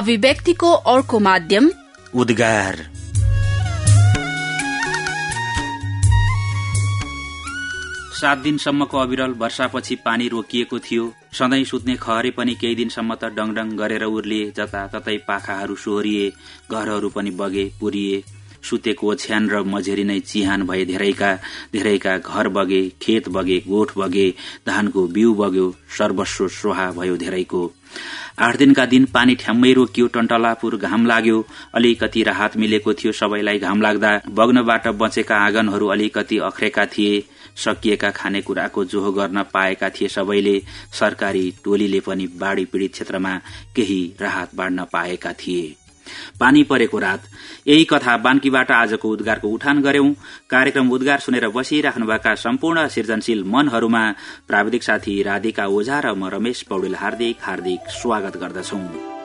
अभिव्यक्तिको अर्को माध्यम उद्गार। सात दिनसम्मको अविरल वर्षापछि पानी रोकिएको थियो। सधैँ सुत्ने खहरे पनि केही दिनसम्म त डङडङ गरेर उर्लिए जताततै पाखाहरू सोहोरिए घरहरू पनि बगे पुरिए। सुतेको ओछ्यान र मझेरी नै चिहान भए धेरैका धेरैका घर बगे खेत बगे गोठ बगे धानको बिउ बग्यो सर्वस्व सोहा भयो धेरैको। आठ दिनका दिन पानी ठ्याम्मै रोकियो टन्टलापुर घाम लाग्यो अलिकति राहत मिलेको थियो सबैलाई घाम लाग्दा। बग्नबाट बचेका आँगनहरू अलिकति अख्रेका थिए सकिएका खानेकुराको जोहो गर्न पाएका थिए सबैले सरकारी टोलीले पनि बाढ़ी पीड़ित क्षेत्रमा केही राहत बाँड्न पाएका थिए। पानी परेको रात। यही कथा बान्कीबाट आजको उद्गारको उठान गर्यौं। कार्यक्रम उद्गार सुनेर बसिराख्नुभएका सम्पूर्ण सृजनशील मनहरूमा प्राविधिक साथी राधिका ओझा र म रमेश पौडेल हार्दिक हार्दिक स्वागत गर्दछौं।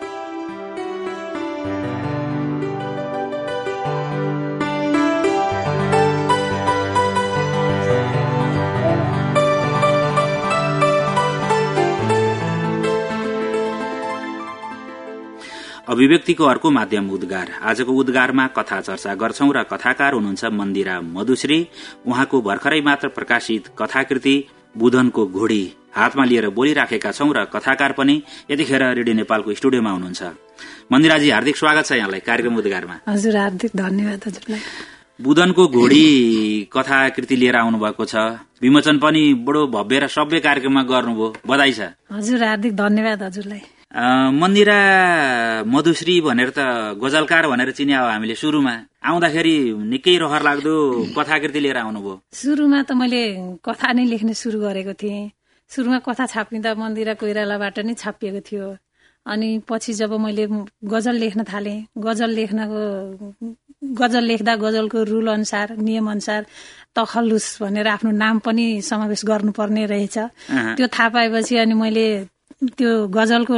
अभिव्यक्तिको अर्को माध्यम उद्गार। आजको उद्गारमा कथा चर्चा गर्छौं र कथाकार हुनुहुन्छ मन्दिरा मधुश्री। उहाँको भर्खरै मात्र प्रकाशित कथाकृति बुधनको घोडी। हातमा लिएर बोलिराखेका छौं र कथाकार पनि यतिखेर रेडियो नेपालको स्टुडियोमा हुनुहुन्छ। मन्दिराजी हार्दिक स्वागत छ यहाँलाई कार्यक्रम उद्गारमा। हजुर हार्दिक धन्यवाद बुधनको घोडी कथाकृति लिएर आउनु भएको छ। विमोचन पनि बडो भव्य र सभ्य कार्यक्रममा गर्नुभयो। बधाई छ। हजुर हार्दिक धन्यवाद हजुरलाई। मन्दिरा मधुश्री भनेर त गजलकार भनेर चिन्या हो हामीले सुरुमा। आउँदाखेरि निकै रहर लाग्दो कथाकृति लिएर आउनुभयो। सुरुमा त मैले कथा नै लेख्ने सुरु गरेको थिएँ। सुरुमा कथा छापिँदा मन्दिरा कोइरालाबाट नै छापिएको थियो। अनि पछि जब मैले गजल लेख्न थालेँ गजल लेख्नको गजल लेख्दा गजलको रुल अनुसार नियम अनुसार तखल्लुस भनेर आफ्नो नाम पनि समावेश गर्नुपर्ने रहेछ। त्यो थाहा पाएपछि अनि मैले त्यो गजलको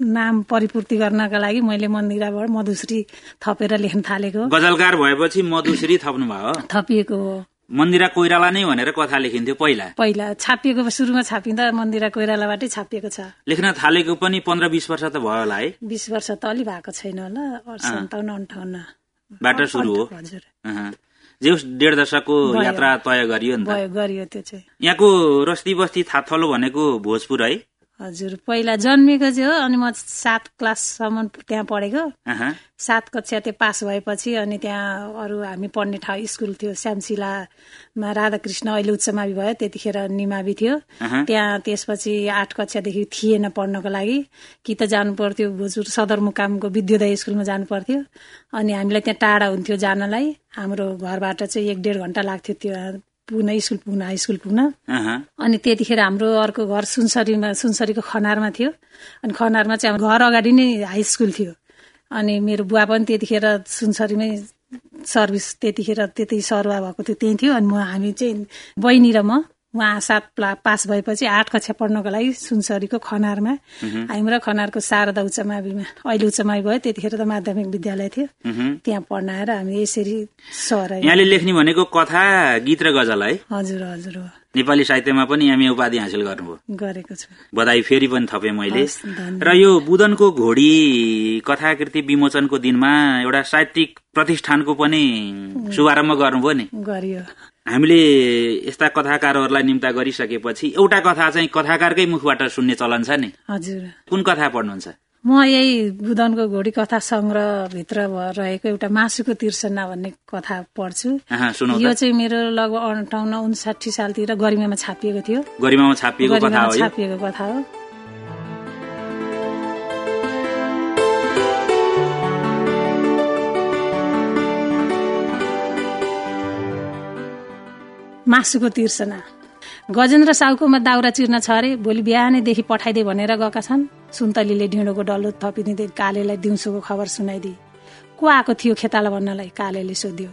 नाम परिपूर्ति गर्नका लागि मैले मन्दिराबाट मधुश्री थपेर लेख्न थालेको। गजलकार भएपछि मधुश्री थप्नु भयो थपिएको हो। मन्दिरा कोइराला नै भनेर कथा लेखिन्थ्यो पहिला? पहिला छापिएको सुरुमा छापिँदा मन्दिरा कोइरालाबाटै छापिएको छ। लेख्न थालेको पनि पन्ध्र बिस वर्ष त भयो होला है? बिस वर्ष त अलि भएको छैन होला। सन्ताउन्न अन्ठाउन्न। बाट सुरु हो। हजुर। जे डेढ दशकको यात्रा तय गरियो गरियो त्यो चाहिँ। यहाँको रस्ती बस्ती थाथलो भनेको भोजपुर है? हजुर पहिला जन्मेको चाहिँ हो अनि म सात क्लाससम्म त्यहाँ पढेको। सात कक्षा त्यो पास भएपछि अनि त्यहाँ अरू हामी पढ्ने ठाउँ स्कुल थियो श्यामशिलामा राधाकृष्ण अहिले उच्च मावि भयो त्यतिखेर निमावि थियो। त्यहाँ त्यसपछि आठ कक्षादेखि थिएन पढ्नको लागि। कि त जानु पर्थ्यो भोजपुर सदरमुकामको विद्योदय स्कुलमा जानु पर्थ्यो अनि हामीलाई त्यहाँ टाढा हुन्थ्यो जानलाई। हाम्रो घरबाट चाहिँ एक डेढ घन्टा लाग्थ्यो त्यो पुग्न स्कुल पुग्न हाई स्कुल पुग्न अनि त्यतिखेर हाम्रो अर्को घर सुनसरीमा सुनसरीको खनारमा थियो। अनि खनारमा चाहिँ घर अगाडि नै हाई स्कुल थियो। अनि मेरो बुवा पनि त्यतिखेर सुनसरीमै सर्भिस त्यतिखेर त्यति सरुवा भएको थियो त्यही थियो। अनि म हामी चाहिँ बहिनी र म उहाँ सात पास भएपछि आठ कक्षा पढ्नको लागि सुनसरीको खनारमा। हामी र खनारको शारदा उच्च माविमा अहिले उच्च मावि भयो त्यतिखेर त माध्यमिक विद्यालय थियो। त्यहाँ पढ्न आएर हामी यसरी सर यहाँले लेख्ने भनेको कथा गीत र गजल है? हजुर हजुर नेपाली साहित्यमा पनि एमए उपाधि हासिल गर्नुभयो। गरेको छु। बधाई फेरि पनि थपे मैले। र यो बुदनको घोडी कथाकृति विमोचनको दिनमा एउटा साहित्यिक प्रतिष्ठानको पनि शुभारम्भ गर्नुभयो नि। गरियो। हामीले यस्ता कथाकारहरूलाई निम्ता गरिसकेपछि एउटा कथा चाहिँ कथाकारकै मुखबाट सुन्ने चलन छ नि। हजुर। कुन कथा पढ्नुहुन्छ? म यही बुदनको घोडी कथा संग्रहभित्र रहेको एउटा मासुको तिर्सना भन्ने कथा पढ्छु। यो चाहिँ मेरो लगभग अन्ठाउन्न उन्साठी सालतिर गरिमामा छापिएको थियो। गरिमामा छापिएको कथा हो। मासुको तिर्सना। गजेन्द्र साउकोमा दाउरा चिर्न छ अरे भोलि बिहानैदेखि पठाइदे भनेर गएका छन्। सुन्तलीले ढिँडोको डल्लो थपिदिँदै कालेलाई दिउँसोको खबर सुनाइदिए। को आएको थियो खेताला भन्नलाई कालेले सोध्यो।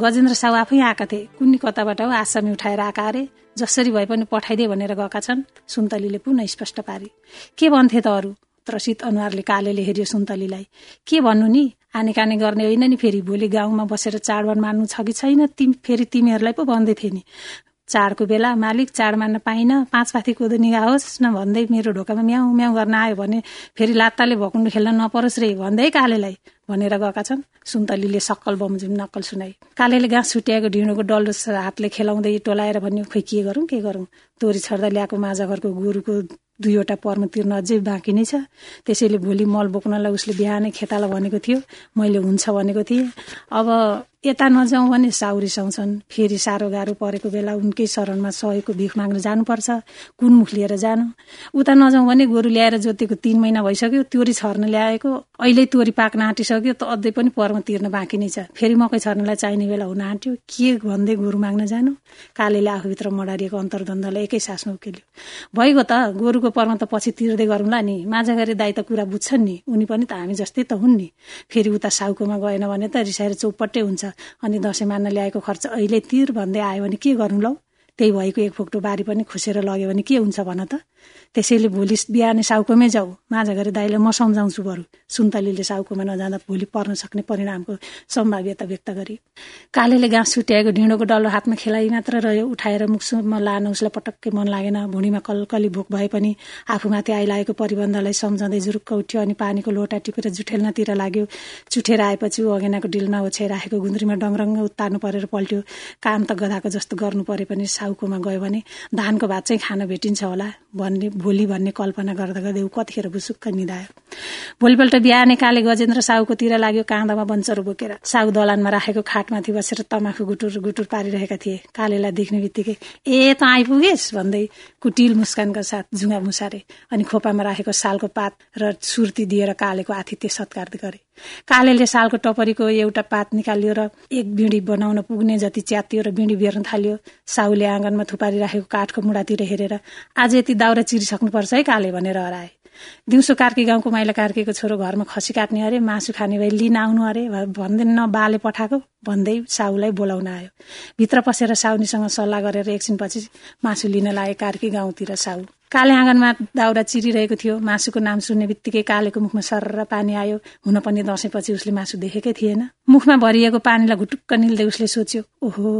गजेन्द्र साउ आफै आएका थिए। कुन्नी कताबाट हो? आसामी उठाएर आएका अरे? जसरी भए पनि पठाइदे भनेर गएका छन्? सुन्तलीले पुनः स्पष्ट पारे। के भन्थे त अरू? त्रसित अनुहारले कालेले हेऱ्यो सुन्तलीलाई। के भन्नु नि? आने काने गर्ने होइन नि फेरि। भोलि गाउँमा बसेर चाडबाड मान्नु छ कि छैन तिमी फेरि तिमीहरूलाई पो भन्दै थिए नि। चाडको बेला मालिक चाड मान्न पाइनँ पाँच पाथी कोदो निगाहोस् न भन्दै मेरो ढोकामा म्याउ म्याउ गर्न आयो भने फेरि लात्ताले भकुन्डो खेल्न नपरोस् रे भन्दै कालेलाई भनेर गएका छन्। सुन्तलीले सक्कल बमोजिम नक्कल सुनाई कालेले घाँस छुट्याएको ढिँडोको डल्लो हातले खेलाउँदै टोलाएर भन्यो खोइ के गरौँ के गरौँ? तोरी छर्दा ल्याएको माझा घरको गोरुको दुईवटा पर्म तिर्न अझै बाँकी नै छ। त्यसैले भोलि मल बोक्नलाई उसले बिहानै खेताला भनेको थियो। मैले हुन्छ भनेको थिएँ। अब यता नजाउँ भने साउ रिसाउँछन् फेरि साह्रो गाह्रो परेको बेला उनकै शरणमा सहयोगको भिख माग्न जानुपर्छ। कुन मुख लिएर जानु? उता नजाउँ भने गोरु ल्याएर जोतेको तिन महिना भइसक्यो तोरी छर्न ल्याएको। अहिले तोरी पाक्न आँटिसक्यो त अझै पनि पर्म तिर्न बाँकी नै छ। फेरि मकै छर्नलाई चाहिने बेला हुन आँट्यो। के भन्दै गोरु माग्न जानु? कालेले आफूभित्र मडारिएको अन्तर्द्वन्दलाई एकै सासमा उकेल्यो। भइगयो त गोरुको पर्म त पछि तिर्दै गरौँला नि। माझा गरी दाई त कुरा बुझ्छन् नि। उनी पनि त हामी जस्तै त हुन् नि। फेरि उता साउकोमा गएन भने त रिसाएर चौपट्टै हुन्छ। अनि दसैँ मान्न ल्याएको खर्च अहिले तिर भन्दै आयो भने के गर्नु लौ? त्यही भएको एक फोक्टो बारी पनि खुसेर लग्यो भने के हुन्छ भन त? त्यसैले भोलि बिहान साउकोमै जाऊ। माझा गरे दाइले म सम्झाउँछु बरु। सुन्तलीले साउकोमा नजाँदा भोलि पर्न सक्ने परिणामको सम्भाव्यता व्यक्त गरे। कालेले घाँस छुट्याएको ढिँडोको डल्लो हातमा खेलाइ मात्र रह्यो। उठाएर मुखसुमा लान उसलाई पटक्कै मन लागेन। भुँडीमा कलकली भोक भए पनि आफूमाथि आइलागेको परिबन्धलाई सम्झँदै जुरुक्क उठ्यो अनि पानीको लोटा टिपेर जुठेल्नतिर लाग्यो। चुठेर आएपछि ऊ अगेनाको डिलमा ओछ्याइ राखेको गुन्द्रीमा डङरङ्ग उत्तार्नु परेर पल्ट्यो। काम त गधाको जस्तो गर्नु परे पनि साउकोमा गयो भने धानको भात चाहिँ खान भेटिन्छ होला भन्ने भोलि भन्ने कल्पना गर्दा गर्दै ऊ कतिखेर बुसुक्क निधायो। भोलिपल्ट बिहानै काले गजेन्द्र साउकोतिर लाग्यो काँदामा बन्चरो बोकेर। साउ दलानमा राखेको खाटमाथि बसेर तमाखु गुटुर गुटुर पारिरहेका थिए। कालेलाई देख्ने बित्तिकै ए त आइपुगेस्? भन्दै कुटिल मुस्कानका साथ जुङ्गा मुसारे अनि खोपामा राखेको सालको पात र सुर्ती दिएर कालेको आतिथ्य सत्कार गरे। कालेले सालको टपरीको एउटा पात निकाल्यो र एक बिँडी बनाउन पुग्ने जति च्यातियो र बिँडी बेर्न थाल्यो साउले आँगनमा थुपारी राखेको काठको मुढातिर हेरेर आज यति दाउरा चिरिसक्नुपर्छ है काले भनेर हराए। दिउँसो कार्की गाउँको माइला कार्कीको छोरो घरमा खसी काट्ने अरे मासु खाने भए लिन आउनु अरे भन्दै न बाले पठाएको भन्दै साउलाई बोलाउन आयो। भित्र पसेर साउनीसँग सल्लाह गरेर एकछिनपछि मासु लिन लागे कार्की गाउँतिर साउ। काले आँगनमा दाउरा चिरिरहेको थियो। मासुको नाम सुन्ने बित्तिकै कालेको मुखमा सर पानी आयो। हुन पनि दसैँपछि उसले मासु देखेकै थिएन। मुखमा भरिएको पानीलाई घुटुक्क निल्दै उसले सोच्यो ओहो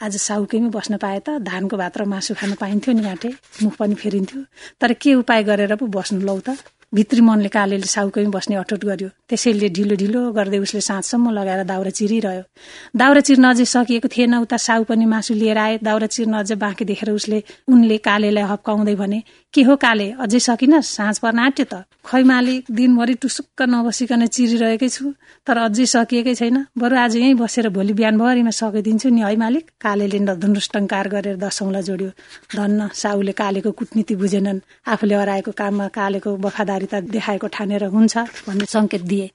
आज साउकैमै बस्न पाए त धानको भात र मासु खान पाइन्थ्यो नि घाँटे मुख पनि फेरिन्थ्यो। तर के उपाय गरेर पो बस्नु लौ त? भित्री मनले कालेले साउकैमा बस्ने अठोट गर्यो। त्यसैले ढिलो ढिलो गर्दै उसले साँझसम्म लगाएर दाउरा चिरिरह्यो। दाउरा चिर्न अझै सकिएको थिएन उता साउ पनि मासु लिएर आए। दाउरा चिर्न अझै बाँकी देखेर उसले उनले कालेलाई हप्काउँदै भने के हो काले? अझै सकिन साँझ पर्न आँट्यो त। खै मालिक दिनभरि टुसुक्क नबसिकन चिरिरहेकै छु तर अझै सकिएकै छैन। बरु आज यहीँ बसेर भोलि बिहानभरिमा सकिदिन्छु नि है मालिक? कालेले धनुष्टङ्कार गरेर दसौँलाई जोड्यो। धन्न साउले कालेको कुटनीति बुझेनन्। आफूले हराएको काममा कालेको वफादारिता देखाएको ठानेर हुन्छ भन्ने सङ्केत दिए।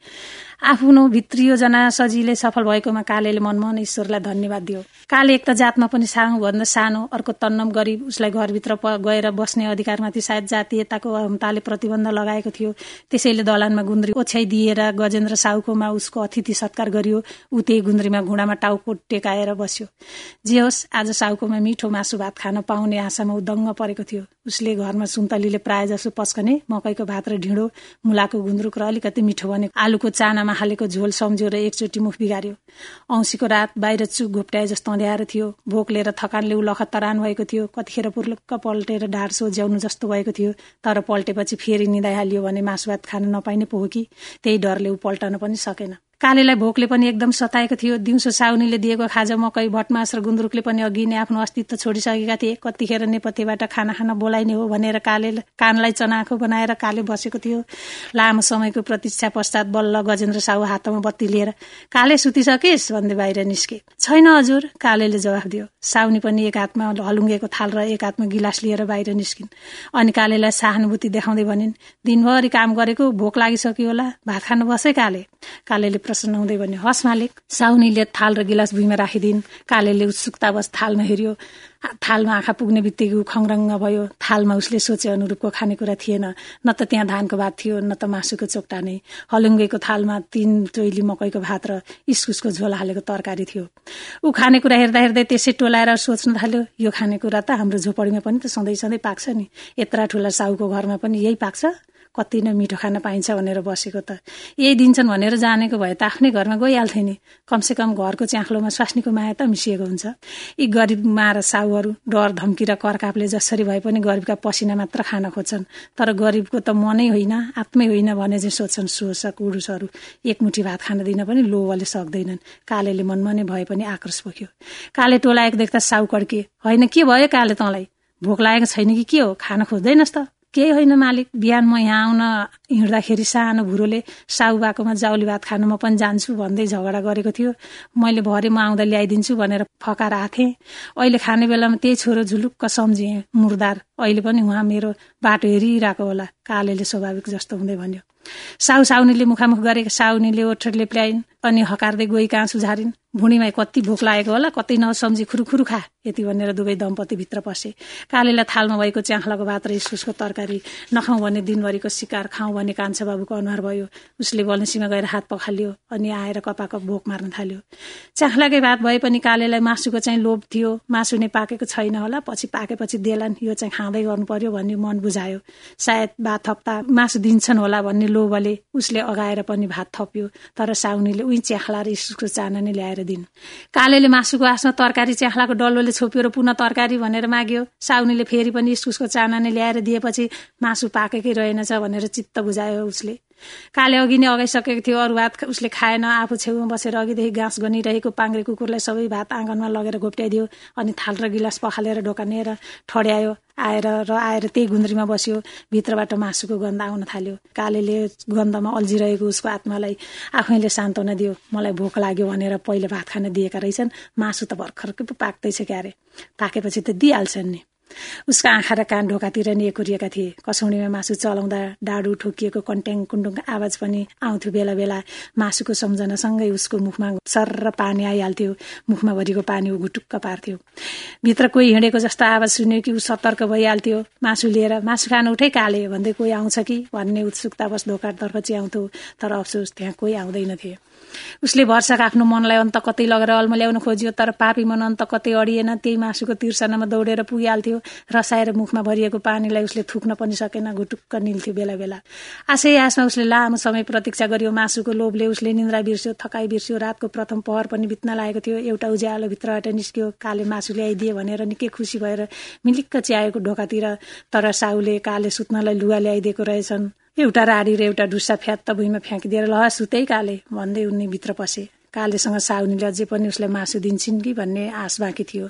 आफ्नो भित्री योजना सजिलै सफल भएकोमा कालेले मनमन ईश्वरलाई धन्यवाद दियो। काले एक त जातमा पनि सानो भन्दा सानो अर्को तन्नम गरिब उसलाई घरभित्र गएर बस्ने अधिकारमाथि सायद जातीयताको अहमताले प्रतिबन्ध लगाएको थियो। त्यसैले दलानमा गुन्द्री ओछ्याइदिएर गजेन्द्र साउकोमा उसको अतिथि सत्कार गरियो। ऊ त्यही गुन्द्रीमा घुँडामा टाउको टेकाएर बस्यो। जे होस् आज साउकोमा मिठो मासु भात खान पाउने आशामा ऊ दङ्ग परेको थियो। उसले घरमा सुन्तलीले प्राय जसो पस्कने मकैको भात र ढिँडो मुलाको गुन्द्रुक र अलिकति मिठो भने आलुको चानामा हालेको झोल सम्झ्यो र एकचोटि मुख बिगार्यो। औँसीको रात बाहिर चुक घोप्ट्याए जस्तो अँध्याएर थियो। भोक लिएर थकानले उ लखतरान भएको थियो। कतिखेर पुर्लुक्क पल्टेर ढाड सोझ्याउनु जस्तो भएको थियो। तर पल्टेपछि फेरि निदाइहालियो भने मासु भात खान नपाइने पो हो कि। त्यही डरले ऊ पल्टन पनि सकेन। कालेलाई भोकले पनि एकदम सताएको थियो। दिउँसो साउनीले दिएको खाजा मकै भटमास र गुन्द्रुकले पनि अघि नै आफ्नो अस्तित्व छोडिसकेका थिए। कतिखेर नेपथ्यबाट खाना खान बोलाइने हो भनेर काले कानलाई चनाखो बनाएर काले बसेको थियो। लामो समयको प्रतीक्षा पश्चात बल्ल गजेन्द्र साहु हातमा बत्ती लिएर काले सुतिसकेस्? भन्दै बाहिर निस्के। छैन हजुर कालेले जवाफ दियो। साउनी पनि एक हातमा हलुङ्गेको थाल र एक हातमा गिलास लिएर बाहिर निस्किन्। अनि कालेलाई सहानुभूति देखाउँदै भनिन् दिनभरि काम गरेको भोक लागिसक्यो होला। भात खानु बसे काले कालेले प्रसन्न हुँदै भन्यो हस् मालिक साउनीले थाल र गिलास भुइँमा राखिदिन्। कालेले उत्सुकतावश थालमा हेऱ्यो। थालमा आँखा पुग्ने बित्तिकै खङरङ्ग भयो थालमा उसले सोचे अनुरूपको खानेकुरा थिएन। न त त्यहाँ धानको भात थियो न त मासुको चोक्टा नै। हलुङ्गेको थालमा तीन चोइली मकैको भात र इस्कुसको झोल हालेको तरकारी थियो। ऊ खानेकुरा हेर्दा हेर्दै त्यसै टोलाएर सोच्न थाल्यो यो खानेकुरा त हाम्रो झोपडीमा पनि त सधैँ सधैँ पाक्छ नि। यत्रा ठुला साउको घरमा पनि यही पाक्छ? कति नै मिठो खान पाइन्छ भनेर बसेको त। यही दिन्छन् भनेर जानेको भए त आफ्नै घरमा गइहाल्थे नि। कमसे कम घरको च्याख्लोमा स्वास्नीको माया त मिसिएको हुन्छ। यी गरिब मा र साउ साउहरू डर धम्की र करकापले जसरी भए पनि गरिबका पसिना मात्र खान खोज्छन्। तर गरिबको त मनै होइन आत्मै होइन भने चाहिँ सोध्छन् शोषक उडुसहरू एकमुठी भात खान दिन पनि लोभले सक्दैनन्। कालेले मनमनै भए पनि आक्रोश पोख्यो। काले टोलाएको देख्दा साउ कड्के होइन के भयो काले तँलाई? भोक लागेको छैन कि के हो? खान खोज्दैनस् त। केही होइन मालिक बिहान म यहाँ आउन हिँड्दाखेरि सानो भुरोले साउ बाकोमा जाउली भात खानु म पनि जान्छु भन्दै झगडा गरेको थियो। मैले भरे म आउँदा ल्याइदिन्छु भनेर फकाएर आथे। अहिले खाने बेलामा त्यही छोरो झुलुक्क सम्झिएँ मुर्दार अहिले पनि उहाँ मेरो बाटो हेरिरहेको होला कालेले स्वाभाविक जस्तो हुँदै भन्यो। साउ साउनीले मुखामुख गरेको साउनीले ओठरले प्ल्याइन् अनि हकार्दै गई कहाँ सुझारिन् भुँडीमा कति भोक लागेको होला कतै नसम्झी खुरुखुरु खा यति भनेर दुवै दम्पति भित्र पसे। कालेलाई थालमा भएको च्याख्लाको भात र इस्कुसको तरकारी नखाउँ भने दिनभरिको शिकार खाउँ भने कान्छा बाबुको अनुहार भयो। उसले बल्नेसीमा गएर हात पखाल्यो अनि आएर कपाको भोक मार्न थाल्यो। च्याख्लाकै भात भए पनि कालेलाई मासुको चाहिँ लोभ थियो। मासु नै पाकेको छैन होला पछि पाकेपछि देलान् यो चाहिँ खाँदै गर्नु पर्यो भन्ने मन बुझायो। सायद भात थप्ता मासु दिन्छन् होला भन्ने लोभले उसले अगाएर पनि भात थप्यो तर साउनीले उही च्याख्ला र इस्कुसको चाना नै ल्याएर दिन। कालेले मासुको आसमा तरकारी च्याख्लाको डल्लोले छोप्यो र पुनः तरकारी भनेर माग्यो। साउनीले फेरि पनि इस्कुसको चाना नै ल्याएर दिएपछि मासु पाकेकै रहेनछ भनेर चित्त बुझायो उसले। काले अघि नै अगाइसकेको थियो अरू भात उसले खाएन आफू छेउमा बसेर अघिदेखि घाँस गनिरहेको पाङ्रे कुकुरलाई सबै भात आँगनमा लगेर घोप्ट्याइदियो अनि थाल र गिलास पखालेर ढोकानेर ठड्यायो आएर र आएर त्यही गुन्द्रीमा बस्यो भित्रबाट मासुको गन्ध आउन थाल्यो। कालेले गन्धमा अल्झिरहेको उसको आत्मालाई आफैले सान्त्वना दियो मलाई भोक लाग्यो भनेर पहिले भात खान दिएका रहेछन् मासु त भर्खरकै पो पाक्दैछ क्यारे। पाकेपछि त दिइहाल्छन् नि। उसका आँखा र कान ढोकातिर नि एकुरिएका थिए। कसौडीमा मासु चलाउँदा डाडु ठोकिएको कन्ट्याङ कुन्डुङ आवाज पनि आउँथ्यो बेला बेला। मासुको सम्झनासँगै उसको मुखमा सर पानी आइहाल्थ्यो। मुखमा भरिको पानी ऊ घुटुक्क पार्थ्यो। भित्र कोही हिँडेको जस्तो आवाज सुन्यो कि ऊ सतर्क भइहाल्थ्यो। मासु लिएर मासु खानु उठै काले भन्दै कोही आउँछ कि? भन्ने उत्सुकतावश ढोकातर्फ च्याउँथ्यो। तर अफसोस त्यहाँ कोही आउँदैनथे उसले भर्साक आफ्नो मनलाई अन्त कतै लगेर ल्याउन खोजियो तर पापी मन अन्त कतै अडिएन त्यही मासुको तिर्सनामा दौडेर पुगिहाल्थ्यो रसाएर मुखमा भरिएको पानीलाई उसले थुक्न पनि सकेन घुटुक्क निल्थ्यो बेला बेला। आशै आसमा उसले लामो समय प्रतीक्षा गरियो मासुको लोभले उसले निन्द्रा बिर्स्यो थकाइ बिर्स्यो रातको प्रथम पहर पनि बित्न लागेको थियो एउटा उज्यालो भित्रबाट निस्क्यो काले मासु ल्याइदिए भनेर निकै खुसी भएर मिलिक्क च्याएको ढोकातिर तर साउले काले सुत्नलाई लुगा ल्याइदिएको रहेछन्। एउटा राडी र एउटा ढुस्सा फ्यात्त भुइँमा फ्याँकिदिएर ल सुतै काले भन्दै उनी भित्र पसे। कालेसँग साउनीले अझै पनि उसलाई मासु दिन्छन् कि भन्ने आश बाँकी थियो।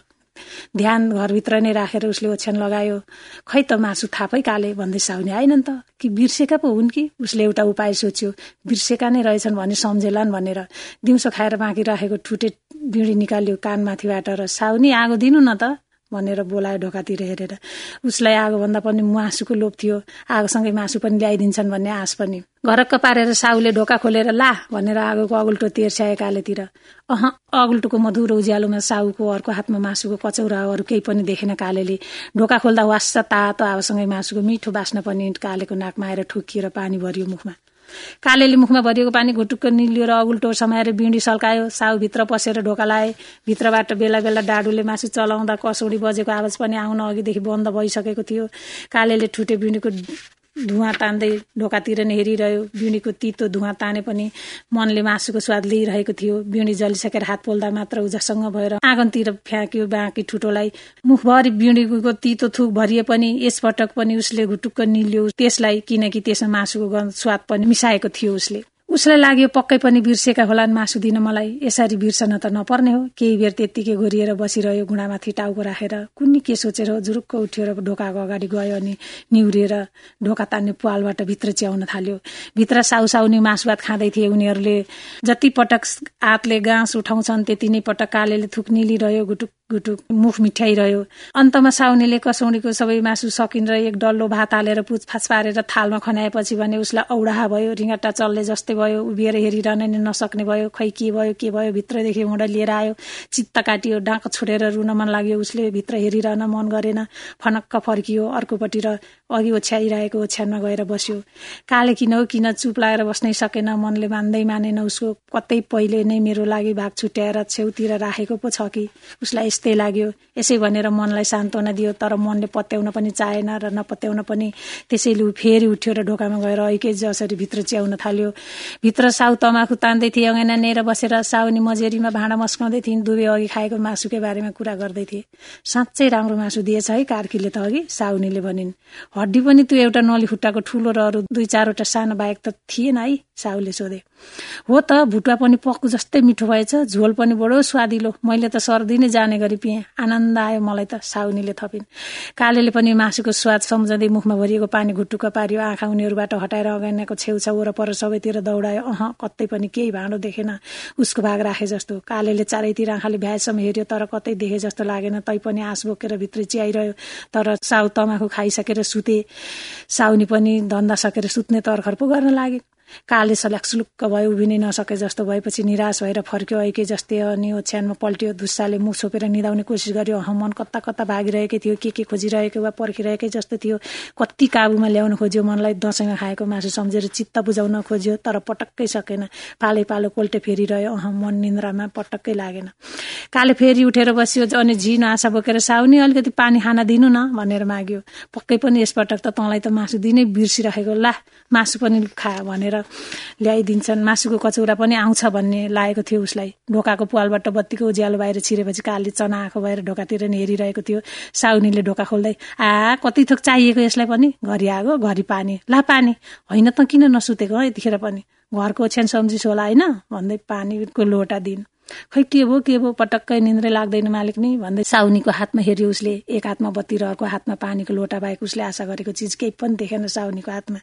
ध्यान घरभित्र नै राखेर उसले ओछ्यान लगायो खै त मासु थापै काले भन्दै साउनी आएनन् त कि बिर्सेका पो हुन् कि? उसले एउटा उपाय सोच्यो बिर्सेका नै रहेछन् भन्ने सम्झेलान् भनेर। दिउँसो खाएर बाँकी राखेको ठुटे बिँडी निकाल्यो कानमाथिबाट र साउनी आगो दिनु न त। भनेर बोलायो ढोकातिर हेरेर। उसलाई आगोभन्दा पनि मासुको लोभ थियो। आगोसँगै मासु पनि ल्याइदिन्छन् भन्ने आश पनि। घरक्क पारेर साउले ढोका खोलेर ला भनेर आगोको अगुल्टो तेर्स्याए कालेतिर अह अगुल्टोको मधुरो उज्यालोमा साउको अर्को हातमा मासुको कचौराहरू केही पनि देखेन कालेले। ढोका खोल्दा वास्स तातो आगोसँगै मासुको मिठो बास्न पनि कालेको नाकमा आएर ठोकिएर पानी भरियो मुखमा। कालेले मुखमा भरिएको पानी घुटुक्क निल्यो र अगुल्टो समाएर बिँडी सल्कायो। साउ भित्र पसेर ढोका लाए। भित्रबाट बेला बेला डाडुले मासु चलाउँदा कसौडी बजेको आवाज पनि आउन अघिदेखि बन्द भइसकेको थियो। कालेले ठुटे बिँडीको धुवा तान्दै ढोकातिर नै हेरिरह्यो बिँडीको तितो धुवा ताने पनि मनले मासुको स्वाद लिइरहेको थियो। बिँडी जलिसकेर हात पोल्दा मात्र उजासँग भएर आँगनतिर फ्याँक्यो बाँकी ठुटोलाई। मुखभरि बिँडीको तितो थुक भरिए पनि यसपटक पनि उसले घुटुक्क निल्यो। त्यसलाई किनकि त्यसमा मासुको स्वाद पनि मिसाएको थियो उसले। उसलाई लाग्यो पक्कै पनि बिर्सेका होलान् मासु दिन मलाई। यसरी बिर्सन त नपर्ने हो। केही बेर त्यत्तिकै घोरिएर बसिरह्यो घुँडामाथि टाउको राखेर। कुन्नी के सोचेर जुरुक्क उठ्यो र ढोकाको अगाडि गयो अनि निहुरेर ढोका तान्ने पालबाट भित्र च्याउन थाल्यो। भित्र साउसाउनी मासु भात खाँदै थिए उनीहरूले। जति पटक हातले गाँस उठाउँछन् त्यति नै पटक कालेले थुक निलिरह्यो गुटुक मुख मिठाइरह्यो। अन्तमा साउनीले कसौडीको सबै मासु सकिन्छ एक डल्लो भात हालेर पुछफाछ पारेर थालमा खनाएपछि भने उसलाई औडाहा भयो रिङ्गटा चल्ने जस्तै भयो उभिएर हेरिरहन नै नसक्ने भयो खै के भयो के भयो भित्रदेखि हुँडा लिएर आयो चित्त काटियो डाँको छोडेर रुन मन लाग्यो उसले भित्र हेरिरहन मन गरेन फनक्क फर्कियो अर्कोपट्टि र अघि ओछ्याइरहेको ओछ्यानमा गएर बस्यो। काले किन हो किन चुप लागेर बस्नै सकेन मनले मान्दै मानेन उसको कतै पहिले नै मेरो लागि भाग छुट्याएर छेउतिर राखेको पो छ कि। उसलाई जस्तै लाग्यो। यसै भनेर मनलाई सान्त्वना दियो तर मनले पत्याउन पनि चाहेन र नपत्याउन पनि त्यसैले फेरि उठ्यो र ढोकामा गएर ऐकै जसरी भित्र च्याउन थाल्यो। भित्र साउ तमाखु तान्दै थिए अँगेना नेर बसेर साउनी मजेरीमा भाँडा मस्काउँदै थिइन् दुवै अघि खाएको मासुकै बारेमा कुरा गर्दै थिए। साँच्चै राम्रो मासु दिएछ है कार्कीले त अघि साउनीले भनिन्। हड्डी पनि त्यो एउटा नली खुट्टाको ठुलो र अरू दुई चारवटा सानो बाहेक त थिएन है साउले सोधे। हो त भुटुवा पनि पक्कु जस्तै मिठो भएछ झोल पनि बडो स्वादिलो। मैले त सर्दी नै जाने गरी पिएँ। आनन्द आयो मलाई त साउनीले थपिन्। कालेले पनि मासुको स्वाद सम्झँदै मुखमा भरिएको पानी घुटुक्क पारियो। आँखा उनीहरूबाट हटाएर अगाडिको छेउछाउ वरपर सबैतिर दौडायो। अह कतै पनि केही भाँडो देखेन। उसको भाग राखे जस्तो। कालेले चारैतिर आँखाले भ्याएसम्म हेऱ्यो तर कतै देखे जस्तो लागेन। तै पनि आँस बोकेर भित्र चियाइरह्यो। तर साउ तमाखु खाइसकेर सुते। साउनी पनि धन्दा सकेर सुत्ने तर्खर पो गर्न लागे। काले सल्याक्सुलुक्क भयो उभिनै नसके जस्तो भएपछि निराश भएर फर्क्यो ऐके जस्तै अनि ओछ्यानमा पल्ट्यो धुस्साले मुख छोपेर निधाउने कोसिस गर्यो। अह मन कता कता भागिरहेकै थियो के के खोजिरहेको वा पर्खिरहेकै जस्तो थियो। कति काबुमा ल्याउन खोज्यो मनलाई दसैँमा खाएको मासु सम्झेर चित्त बुझाउन खोज्यो तर पटक्कै सकेन। पालै पालो कोल्टे फेरिरह्यो। अह मन निन्द्रामा पटक्कै लागेन। काले फेरि उठेर बस्यो अनि झिन आशा बोकेर साउनी अलिकति पानी खाना दिनु न भनेर माग्यो। पक्कै पनि यसपटक त तँलाई त मासु दिनै बिर्सिराखेको ला मासु पनि खा भनेर ल्याइदिन्छन्। मासुको कचौरा पनि आउँछ भन्ने लागेको थियो उसलाई। ढोकाको पालबाट बत्तीको उज्यालो बाहिर छिरेपछि कालले चना आँखो भएर ढोकातिर नि हेरिरहेको थियो। साउनीले ढोका खोल्दै आ कति थोक चाहिएको यसलाई पनि? घरि आगो घरि पानी। ला पानी। होइन त किन नसुतेको यतिखेर पनि? घरको ओछ्यान सम्झिस होला होइन? भन्दै पानीको लोटा दिन। खै के भो के भो पटक्कै निन्द्रै लाग्दैन मालिक नि भन्दै साउनीको हातमा हेऱ्यो उसले एक हातमा बत्ती रहेको हातमा पानीको लोटा बाहेक उसले आशा गरेको चिज केही पनि देखेन साउनीको हातमा।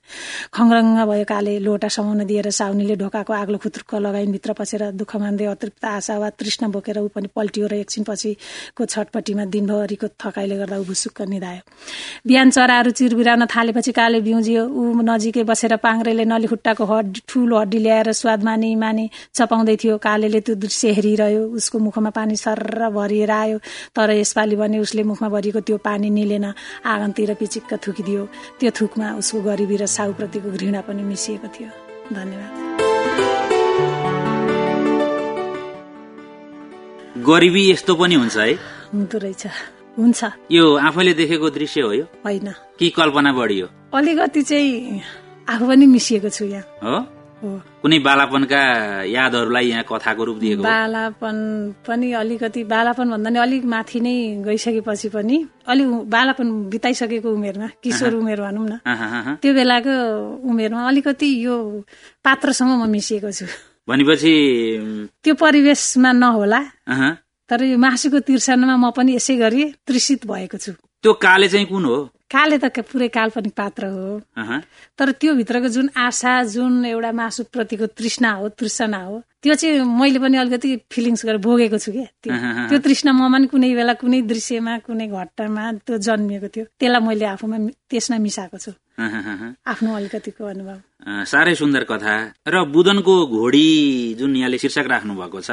खङ्रङ्ग भयो काले लोटा समाउन दिएर साउनीले ढोकाको आग्लो खुत्रुक्क लगाइन् भित्र पसेर दुःख मान्दै अतृप्त आशा वा तृष्ण बोकेर ऊ पनि पल्टियो र एकछिनपछिको छटपट्टिमा दिनभरिको थकाइले गर्दा ऊ भुसुक्क निधायो। बिहान चराहरू चिरबिराउन थालेपछि काले बिउजियो ऊ नजिकै बसेर पाङ्रेले नलीखुट्टाको हड्डी ठुलो हड्डी ल्याएर स्वाद मानी मानी चपाउँदै थियो। कालेले त्यो दृश्य हेरिरह्यो उसको मुखमा पानी सर्र भरिएर आयो। तर यसपालि भने उसले मुखमा भरिएको त्यो पानी निलेन। आँगनतिर पिचिक्क थुकिदियो। त्यो थुकमा उसको गरिबी र साउप्रतिको घृणा पनि मिसिएको थियो। धन्यवाद। गरिबी यस्तो पनि हुन्छ है? हुँदो रहेछ। हुन्छ। यो आफैले देखेको दृश्य हो यो? होइन। कि कल्पना बढी हो? अलिकति चाहिँ आफू पनि मिसिएको छु यहाँ। हो? कुनै बालापनका यादहरूलाई यहाँ कथाको रूप दिएको बालापन पनि अलिकति बालापन भन्दा नि अलिक माथि नै गइसकेपछि पनि अलिक बालापन बिताइसकेको उमेरमा किशोर उमेर भनौँ न। त्यो बेलाको उमेरमा अलिकति यो पात्रसँग म मिसिएको छु। भनेपछि त्यो परिवेशमा नहोला। तर यो मासुको तिर्सनमा म पनि यसै गरी तृषित भएको छु। त्यो काले चाहिँ कुन हो? काले त पुरै काल्पनिक पात्र हो। तर त्यो भित्रको जुन आशा जुन एउटा मासु प्रतिको तृष्णा हो तृष्णा हो त्यो चाहिँ मैले पनि अलिकति फिलिङ्स गरेर भोगेको छु क्या। त्यो तृष्णा ममा पनि कुनै बेला कुनै दृश्यमा कुनै घटनामा त्यो जन्मिएको थियो। त्यसलाई मैले आफूमा त्यसमा मिसाएको छु। आफ्नो अलिकतिको अनुभव। साह्रै सुन्दर कथा। र बुदनको घोडी जुन यहाँले शीर्षक राख्नु भएको छ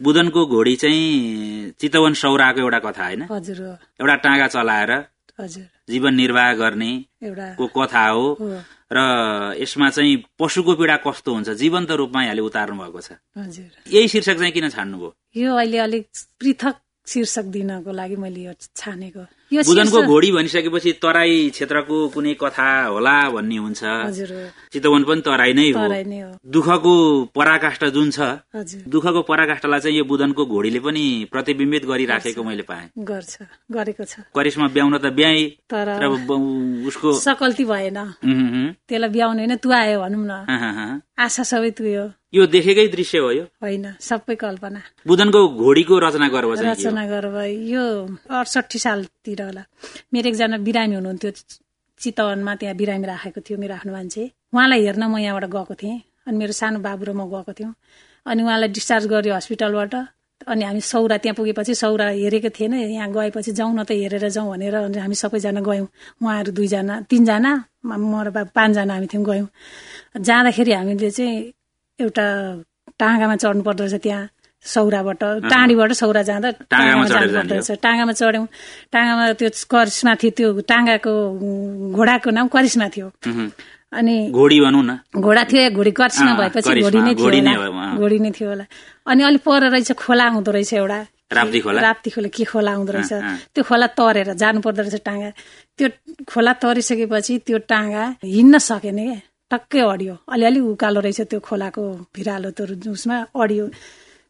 बुदनको घोडी चाहिँ चितवन सौराको एउटा कथा होइन? हजुर एउटा टाँगा चलाएर जीवन निर्वाह गर्ने को कथा हो। र यसमा चाहिँ पशुको पीडा कस्तो हुन्छ जीवन्त रूपमा यहाँले उतार्नु भएको छ यही शीर्षक चाहिँ किन छान्नुभयो यो अहिले अलिक पृथक शीर्षक दिनको लागि मैले यो छानेको। बुदनको घोडी भनिसकेपछि तराई क्षेत्रको कुनै कथा होला भन्ने हुन्छ। चितवन पनि तराई नै हो। दुःखको पराकाष्ठ जुन छ दुःखको पराकाष्ठलाई चाहिँ यो बुदनको घोडीले पनि प्रतिबिम्बित गरिराखेको मैले पाएँ। गर्छ। गरेको छ। करिश्मा ब्याउन त ब्याए तर उसको सकल्ती भएन। त्यसलाई ब्याउने होइन तुवायो भनौँ न। आशा सबै तुयो। यो देखेकै दृश्य हो यो? होइन सबै कल्पना। बुदनको घोडीको रचना गर्व रचना गर्व यो अडसठी सालतिर होला। मेरो एकजना बिरामी हुनुहुन्थ्यो चितवनमा त्यहाँ बिरामी राखेको थियो मेरो आफ्नो मान्छे। उहाँलाई हेर्न म यहाँबाट गएको थिएँ अनि मेरो सानो बाबु र म गएको थियौँ। अनि उहाँलाई डिस्चार्ज गर्यो हस्पिटलबाट। अनि हामी सौरा त्यहाँ पुगेपछि सौरा हेरेको थिएन यहाँ गएपछि जाउँ न त हेरेर जाउँ भनेर हामी सबैजना गयौँ। उहाँहरू दुईजना तिनजना म र बाबु पाँचजना हामी थियौँ गयौँ। जाँदाखेरि हामीले चाहिँ एउटा टाँगामा चढ्नु पर्दो रहेछ त्यहाँ सौराबाट। टाँडीबाट सौरा जाँदा टाँगामा जानु पर्दो रहेछ। टाँगामा चढ्यौँ। टाँगामा त्यो करिस्मा थियो त्यो टाँगाको घोडाको नाम करिस्मा थियो। अनि घोडी भनौँ न। घोडा थियो घोडी करिस्मा भएपछि घोडी नै थियो घोडी नै थियो होला। अनि अलिक पर रहेछ खोला हुँदो रहेछ एउटा। राप्ती खोला? राप्ती खोला। के खोला आउँदो रहेछ? त्यो खोला तरेर जानु पर्दो रहेछ टाँगा। त्यो खोला तरिसकेपछि त्यो टाँगा हिँड्न सकेन क्या। टक्कै अडियो। अलिअलि उकालो रहेछ त्यो खोलाको भिरालो त्यो उसमा अडियो।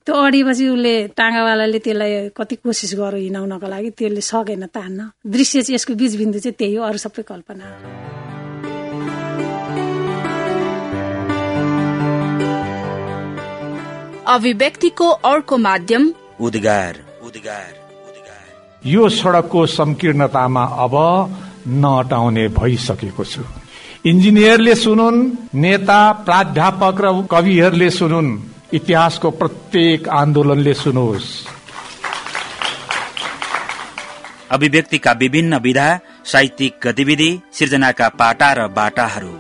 त्यो अडिएपछि उसले टाँगावालाले त्यसलाई कति कोसिस गर्यो हिँडाउनको लागि त्यसले सकेन तान्न। दृश्य चाहिँ यसको बिचबिन्दु चाहिँ त्यही हो अरू सबै कल्पना। अभिव्यक्तिको अर्को माध्यम उद्गार। उद्गार उद्गार यो सड़कको संकीर्णतामा अब नअटाउने भइसकेको छु। इन्जिनियरले सुनुन् नेता प्राध्यापक र कविहरूले सुनुन् इतिहासको प्रत्येक आन्दोलनले सुनोस् अभिव्यक्तिका विभिन्न विधा साहित्यिक गतिविधि सृजनाका पाटा र बाटाहरू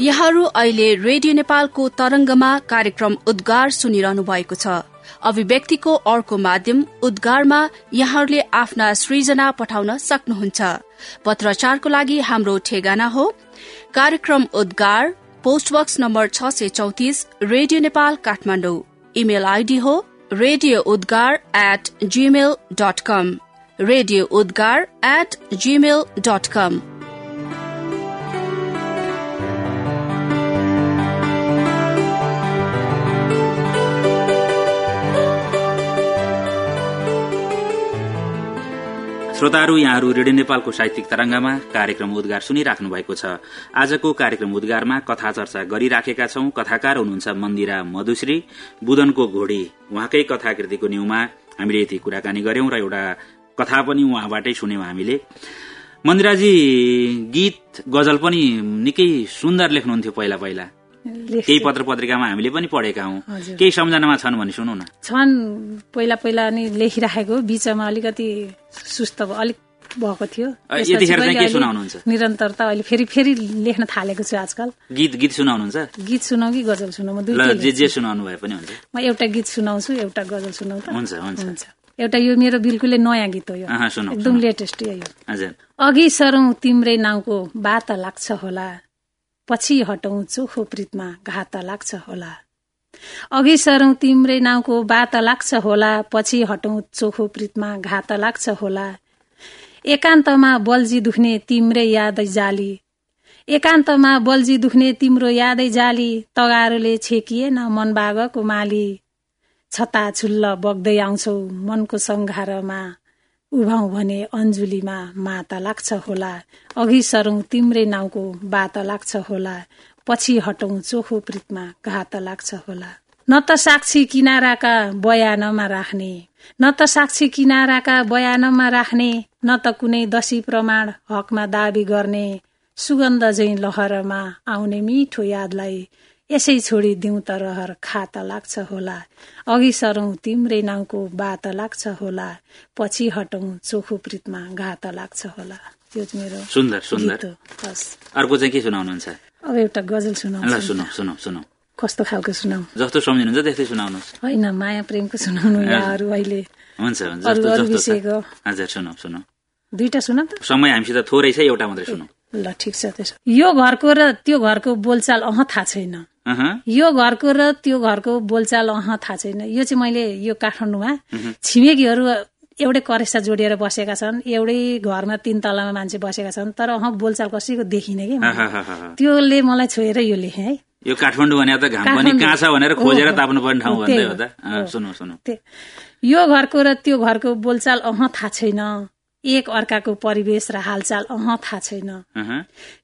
यहाँहरू अहिले रेडियो नेपालको तरंगमा कार्यक्रम उद्गार सुनिरहनु भएको छ अभिव्यक्तिको अर्को माध्यम उद्गारमा यहाँहरूले आफ्ना सृजना पठाउन सक्नुहुन्छ पत्रचारको लागि हाम्रो ठेगाना हो। कार्यक्रम उद्गार पोस्टबक्स नम्बर छ सय चौतिस radio Nepal Kathmandu. Email ID हो radio Udgar at Gmail dot com radio Udgar at Gmail dot com श्रोताहरू यहाँहरू रेडियो नेपालको साहित्यिक तरंगमा कार्यक्रम उद्गार सुनिराख्नु भएको छ। आजको कार्यक्रम उद्गारमा कथा चर्चा गरिराखेका छौं। कथाकार हुनुहुन्छ मन्दिरा मधुश्री बुदनको घोडी। उहाँकै कथाकृतिको न्यूमा हामीले यति कुराकानी गर्यौं र एउटा कथा पनि उहाँबाटै सुन्यौं हामीले। मन्दिराजी गीत गजल पनि निकै सुन्दर लेख्नुहुन्थ्यो पहिला पहिला। केही पत्र पत्रिकामा हामीले पनि पढेका हौ। केही सम्झनामा छन् भने सुनौ न। छन्। पहिला पहिला अनि लेखिराखेको। बिचमा अलिकति सुस्त अलिक भएको थियो। निरन्तरता अहिले फेरि फेरि लेख्न थालेको छु आजकल। गीत गीत सुनाउनुहुन्छ? गीत सुनाउ कि गजल सुनाउ? जे जे सुनाउनु भए पनि हुन्छ। म एउटा गीत सुनाउँछु एउटा गजल सुनाउ हुन्छ हुन्छ। एउटा यो मेरो बिल्कुलै नयाँ गीत हो यो। एकदम लेटेस्ट यो अघि सरौ तिम्रै नाउँको बात लाग्छ होला। पछि हटौं चोखो प्रीतमा घात लाग्छ होला। अघि सरौ तिम्रै नाउँको बात लाग्छ होला पछि हटौं चोखो प्रीतमा घात लाग्छ होला। एकान्तमा बल्जी दुख्ने तिम्रै यादै जाली। एकान्तमा बल्जी दुख्ने तिम्रो यादै जाली तगारोले छेकिएन मनबागको माली। छता छुल्ल बग्दै आउँछौ मनको सङ्घारमा उभाउ भने अन्जुलीमा माता लाग्छ होला। अघि सरौं तिम्रै नाउँको बात लाग्छ होला। पछि हटौं चोखो प्रीतमा घात लाग्छ होला। न त साक्षी किनाराका बयानमा राख्ने न त साक्षी किनाराका बयानमा राख्ने न त कुनै दशी प्रमाण हकमा दावी गर्ने सुगन्ध झै लहरमा आउने मिठो यादलाई यसै छोडी दिउँ त रहर खात लाग्छ होला। अघि सरौं तिम्रै नाउँको बात लाग्छ होला। पछि हटौं चोखो प्रीतमा घात लाग्छ होला। त्यो मेरो सुन्दर सुन्दर। अर्को चाहिँ के सुनाउनुहुन्छ? अब एउटा गजल सुनाउ कस्तो खालको सुनाउ? जस्तो सम्झिनुहुन्छ त्यस्तै सुनाउनुहोस्। होइन माया प्रेमको सुनाउनु यहाँहरू अहिले। हुन्छ अरू विषयको। हजुर दुईटा सुना त। समय हामीसित थोरै छ एउटा मात्रै सुनाउ ल ठिक छ त्यसो। यो घरको र त्यो घरको बोलचाल अह थाहा छैन। यो घरको र त्यो घरको बोलचाल अह थाहा छैन। यो चाहिँ मैले यो काठमाडौँमा छिमेकीहरू एउटै करेसा जोडिएर बसेका छन् एउटै घरमा तिन तलामा मान्छे बसेका छन् तर अह बोलचाल कसैको देखिने कि? त्योले मलाई छोएर यो लेखे है। यो काठमाडौँ भने त घाम पनि कहाँ छ भनेर खोजेर ताप्नु पर्ने ठाउँ भन्दै हो त। सुनौ सुनौ यो घरको र त्यो घरको बोलचाल अह थाहा छैन। एक अर्काको परिवेश र हालचाल अह थाहा छैन।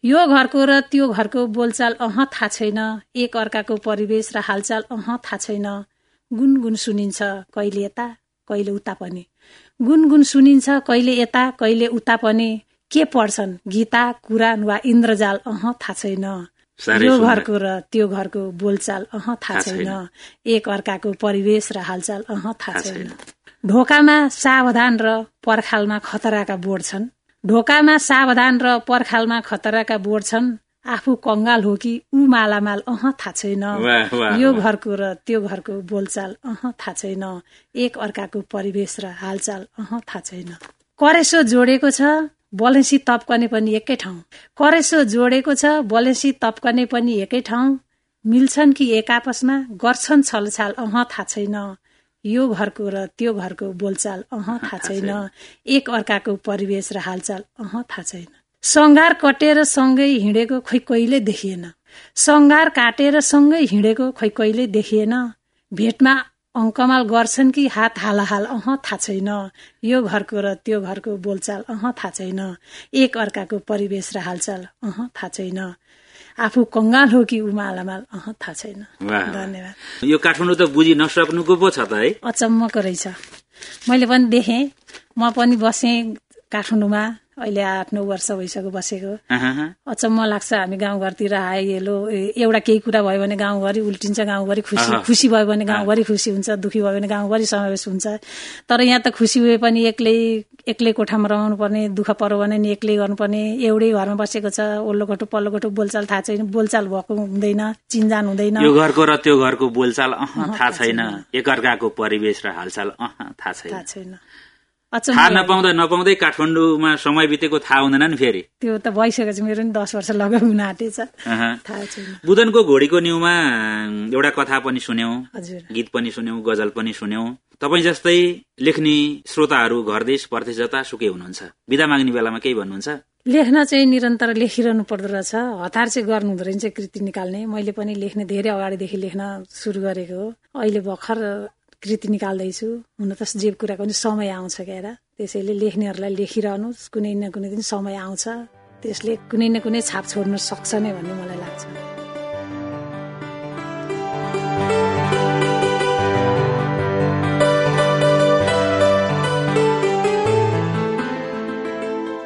यो घरको र त्यो घरको बोलचाल अह थाहा छैन। एक अर्काको परिवेश र हालचाल अह थाहा छैन। गुनगुन सुनिन्छ कहिले यता कहिले उता पनि। गुनगुन सुनिन्छ कहिले यता कहिले उता पनि। के पढ्छन्? गीता कुरान वा इन्द्रजाल अह थाहा छैन। यो घरको र त्यो घरको बोलचाल अह थाहा छैन। एक अर्काको परिवेश र हालचाल अह थाहा छैन। ढोकामा सावधान र पर्खालमा खतराका बोर्ड छन्। ढोकामा सावधान र पर्खालमा खतराका बोर्ड छन्। आफू कंगाल हो कि ऊ मालामाल अह थाहा छैन। यो घरको र त्यो घरको बोलचाल अह थाहा छैन। एक अर्काको परिवेश र हालचाल अह थाहा छैन। करेसो जोडेको छ बलेसी तप्कने पनि एकै ठाउँ। करेसो जोडेको छ बलेसी तप्कने पनि एकै ठाउँ। मिल्छन् कि एक आपसमा गर्छन् छलछाल अह थाहा छैन। यो घरको र त्यो घरको बोलचाल अह थाहा छैन। एक अर्काको परिवेश र हालचाल अह थाहा छैन। सङ्घार कटेर सँगै हिँडेको खोइ कहिले देखिएन? सङ्घार काटेर सँगै हिँडेको खोइ कहिले देखिएन? भेटमा अङ्कमाल गर्छन् कि हात हालाहाल अह थाहा छैन। यो घरको र त्यो घरको बोलचाल अह थाहा छैन। एक अर्काको परिवेश र हालचाल अह थाहा छैन। आफू कङ्गाल हो कि उमालामाल अह थाहा छैन। धन्यवाद। यो काठमाडौँ त बुझि नसक्नुको पो छ त है? अचम्मको रहेछ। मैले पनि देखेँ म पनि बसेँ काठमाडौँमा। अहिले आठ नौ वर्ष भइसक्यो बसेको। अचम्म लाग्छ हामी गाउँघरतिर आइलो एउटा केही कुरा भयो भने गाउँभरि उल्टिन्छ गाउँभरि खुसी खुसी भयो भने गाउँभरि खुसी हुन्छ दुखी भयो भने गाउँभरि समावेश हुन्छ। तर यहाँ त खुसी भए पनि एक्लै एक्लै कोठामा रहनु पर्ने दुःख पर्यो भने नि एक्लै गर्नुपर्ने एउटै घरमा बसेको छ ओल्लो घटो पल्लो घटो बोलचाल थाहा छैन बोलचाल भएको हुँदैन चिन्जान हुँदैन। यो घरको र त्यो घरको बोलचाल थाहा छैन। एकअर्काको परिवेश र हालचाल थाहा छैन। थाहा नपाउँदा नपाउँदै काठमाडौँमा समय बितेको थाहा हुँदैन नि फेरि। त्यो त भइसकेको छ मेरो नि दस वर्ष लगाउ हुन आँटेछ। बुदनको घोडीको न्युमा एउटा कथा पनि सुन्यौ गीत पनि सुन्यौ गजल पनि सुन्यौ। तपाईँ जस्तै लेख्ने श्रोताहरू घर देश परदेश जता सुकै हुनुहुन्छ। विदा माग्ने बेलामा केही भन्नुहुन्छ? लेख्न चाहिँ निरन्तर लेखिरहनु पर्दो रहेछ। हतार चाहिँ गर्नु हुँदो रहेछ कृति निकाल्ने। मैले पनि लेख्ने धेरै अगाडिदेखि लेख्न सुरु गरेको हो। अहिले भर्खर कृति निकाल्दैछु। हुन त जे कुराको पनि समय आउँछ क्यार त्यसैले लेख्नेहरूलाई लेखिरहनु कुनै न कुनै दिन समय आउँछ। त्यसले कुनै न कुनै छाप छोड्न सक्छ नै भन्ने मलाई लाग्छ।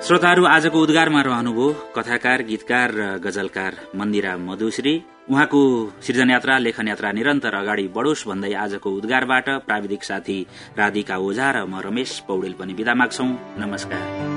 श्रोताहरू आजको उद्गारमा रहनुभयो कथाकार गीतकार र गजलकार मन्दिरा मधुश्री। उहाँको सृजन यात्रा लेखन यात्रा निरन्तर अगाडि बढोस् भन्दै आजको उद्गारबाट प्राविधिक साथी राधिका ओझा र म रमेश पौडेल पनि विदा माग्छौ। नमस्कार।